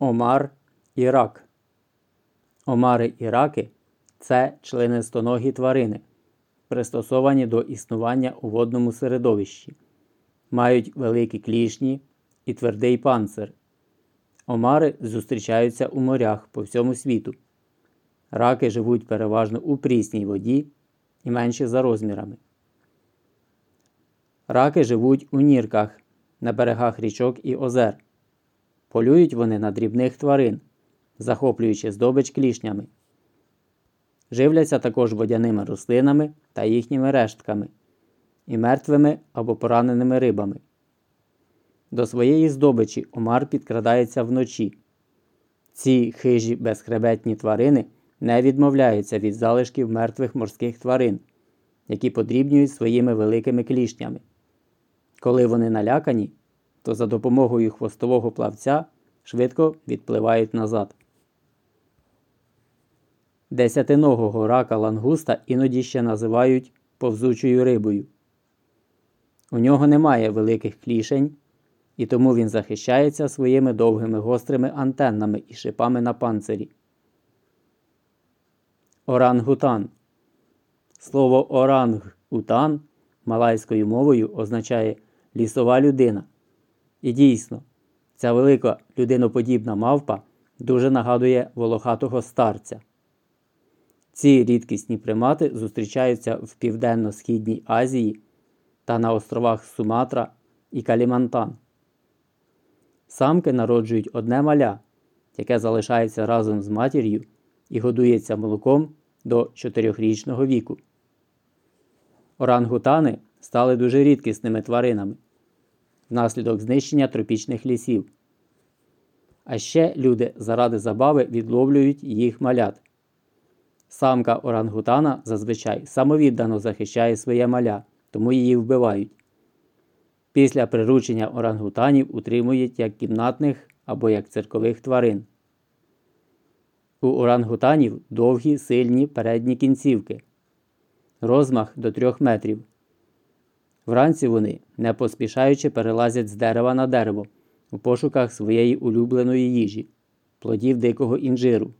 Омар і рак. Омари і раки це членистоногі тварини, пристосовані до існування у водному середовищі, мають великі клішні і твердий панцир. Омари зустрічаються у морях по всьому світу. Раки живуть переважно у прісній воді і менші за розмірами. Раки живуть у нірках на берегах річок і озер. Полюють вони на дрібних тварин, захоплюючи здобич клішнями. Живляться також водяними рослинами та їхніми рештками і мертвими або пораненими рибами. До своєї здобичі омар підкрадається вночі. Ці хижі безхребетні тварини не відмовляються від залишків мертвих морських тварин, які подрібнюють своїми великими клішнями. Коли вони налякані, то за допомогою хвостового плавця швидко відпливають назад. Десятиногого рака лангуста іноді ще називають повзучою рибою. У нього немає великих клішень, і тому він захищається своїми довгими гострими антеннами і шипами на панцирі. Орангутан. Слово оранг-утан малайською мовою означає лісова людина. І дійсно, ця велика людиноподібна мавпа дуже нагадує волохатого старця. Ці рідкісні примати зустрічаються в Південно-Східній Азії та на островах Суматра і Калімантан. Самки народжують одне маля, яке залишається разом з матір'ю і годується молоком до 4-річного віку. Орангутани стали дуже рідкісними тваринами внаслідок знищення тропічних лісів. А ще люди заради забави відловлюють їх малят. Самка орангутана зазвичай самовіддано захищає своє маля, тому її вбивають. Після приручення орангутанів утримують як кімнатних або як циркових тварин. У орангутанів довгі сильні передні кінцівки, розмах до 3 метрів. Вранці вони, не поспішаючи, перелазять з дерева на дерево у пошуках своєї улюбленої їжі, плодів дикого інжиру.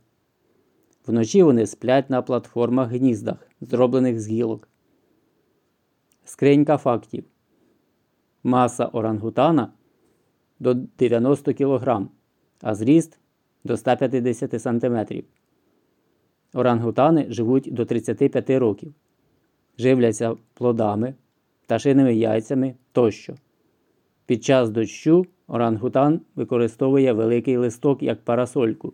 Вночі вони сплять на платформах гніздах, зроблених з гілок. Скринька фактів. Маса орангутана до 90 кг, а зріст до 150 см. Орангутани живуть до 35 років, живляться плодами, пташиними яйцями тощо. Під час дощу орангутан використовує великий листок як парасольку.